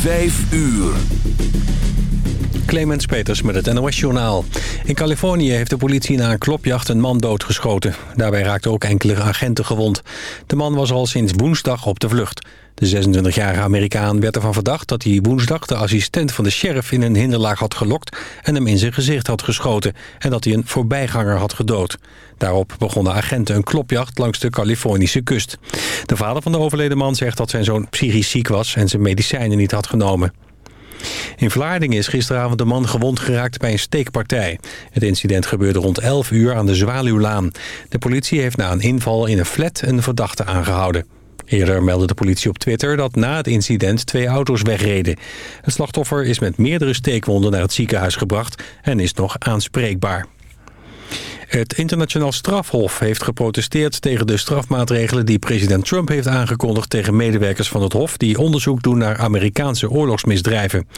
Vijf uur. Clemens Peters met het NOS-journaal. In Californië heeft de politie na een klopjacht een man doodgeschoten. Daarbij raakten ook enkele agenten gewond. De man was al sinds woensdag op de vlucht. De 26-jarige Amerikaan werd ervan verdacht dat hij woensdag de assistent van de sheriff in een hinderlaag had gelokt en hem in zijn gezicht had geschoten en dat hij een voorbijganger had gedood. Daarop begonnen agenten een klopjacht langs de Californische kust. De vader van de overleden man zegt dat zijn zoon psychisch ziek was en zijn medicijnen niet had genomen. In Vlaardingen is gisteravond een man gewond geraakt bij een steekpartij. Het incident gebeurde rond 11 uur aan de Zwaluwlaan. De politie heeft na een inval in een flat een verdachte aangehouden. Eerder meldde de politie op Twitter dat na het incident twee auto's wegreden. Het slachtoffer is met meerdere steekwonden naar het ziekenhuis gebracht en is nog aanspreekbaar. Het internationaal strafhof heeft geprotesteerd tegen de strafmaatregelen die president Trump heeft aangekondigd tegen medewerkers van het hof die onderzoek doen naar Amerikaanse oorlogsmisdrijven.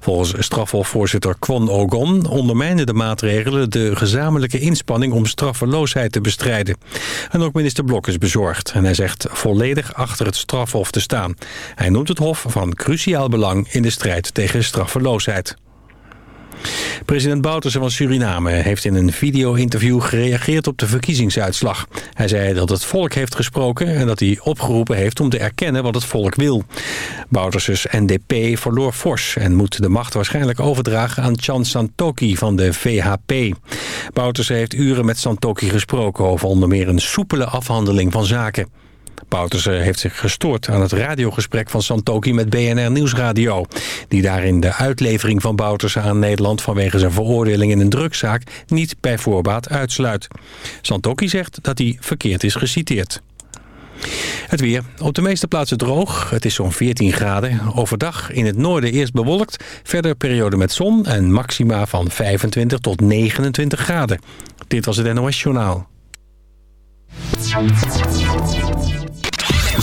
Volgens strafhofvoorzitter Kwon Ogon ondermijnen de maatregelen de gezamenlijke inspanning om straffeloosheid te bestrijden. En ook minister Blok is bezorgd en hij zegt volledig achter het strafhof te staan. Hij noemt het hof van cruciaal belang in de strijd tegen straffeloosheid. President Bouterse van Suriname heeft in een video-interview gereageerd op de verkiezingsuitslag. Hij zei dat het volk heeft gesproken en dat hij opgeroepen heeft om te erkennen wat het volk wil. Bouterses NDP verloor fors en moet de macht waarschijnlijk overdragen aan Chan Santoki van de VHP. Bouterse heeft uren met Santoki gesproken over onder meer een soepele afhandeling van zaken. Bouterse heeft zich gestoord aan het radiogesprek van Santoki met BNR Nieuwsradio. Die daarin de uitlevering van Bouterse aan Nederland vanwege zijn veroordeling in een drugszaak niet bij voorbaat uitsluit. Santoki zegt dat hij verkeerd is geciteerd. Het weer. Op de meeste plaatsen droog. Het is zo'n 14 graden. Overdag in het noorden eerst bewolkt. Verder periode met zon en maxima van 25 tot 29 graden. Dit was het NOS Journaal.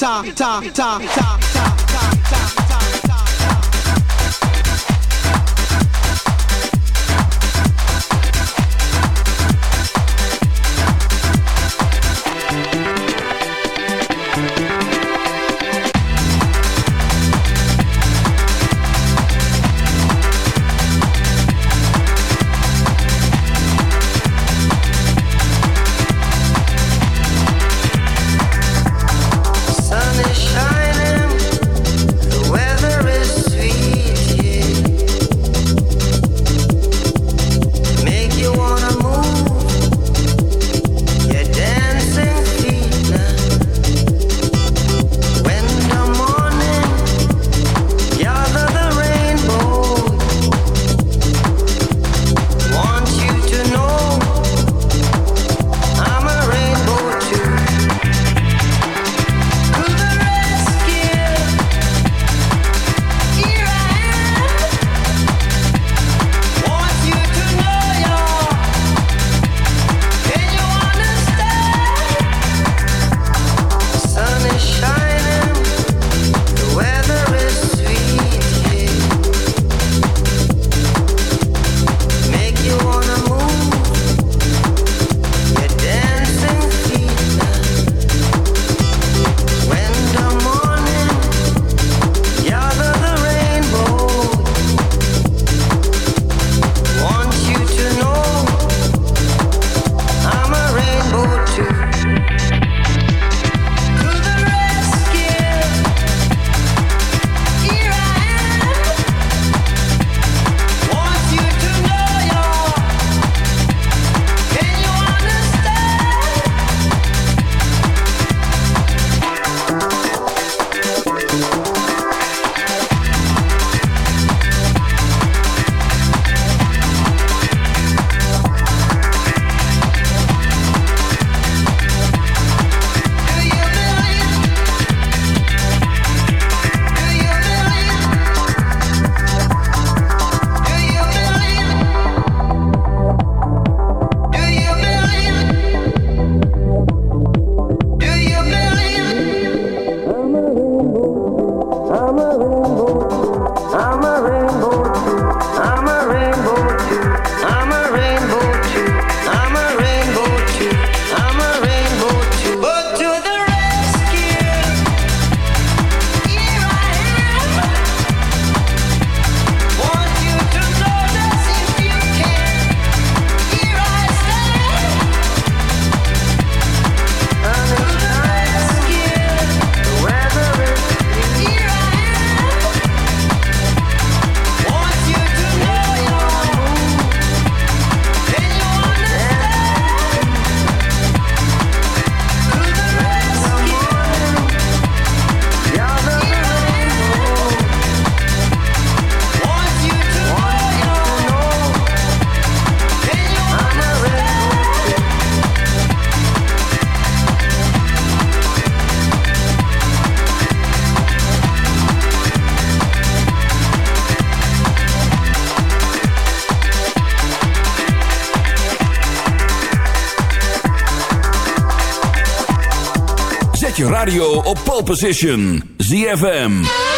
Ta ta ta ta op pole position. ZFM.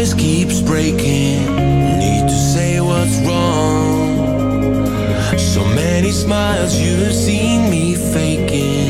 voice keeps breaking. Need to say what's wrong. So many smiles you've seen me faking.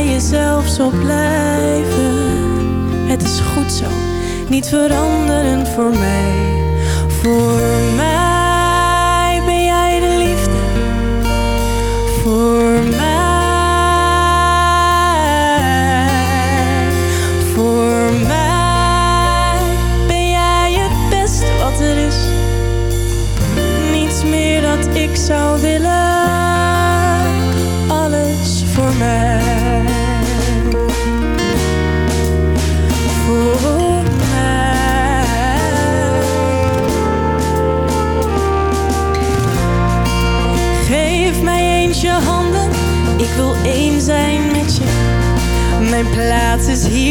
zal blijven. Het is goed zo, niet veranderen voor mij. Voor mij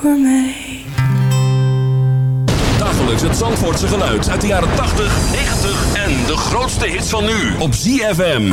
Voor mij. Dagelijks het Zandvoortse geluid uit de jaren 80, 90 en de grootste hits van nu op ZFM.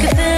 could build